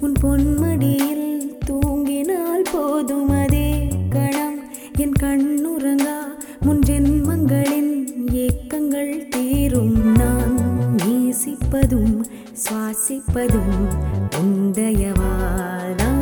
உன் பொன்மடியில் தூங்கினால் போதும் அதே கணம். என் கண்ணுறங்கா முன் ஜென்மங்களின் ஏக்கங்கள் தீரும். நான் நேசிப்பதும் சுவாசிப்பதும் உந்தயவாதான்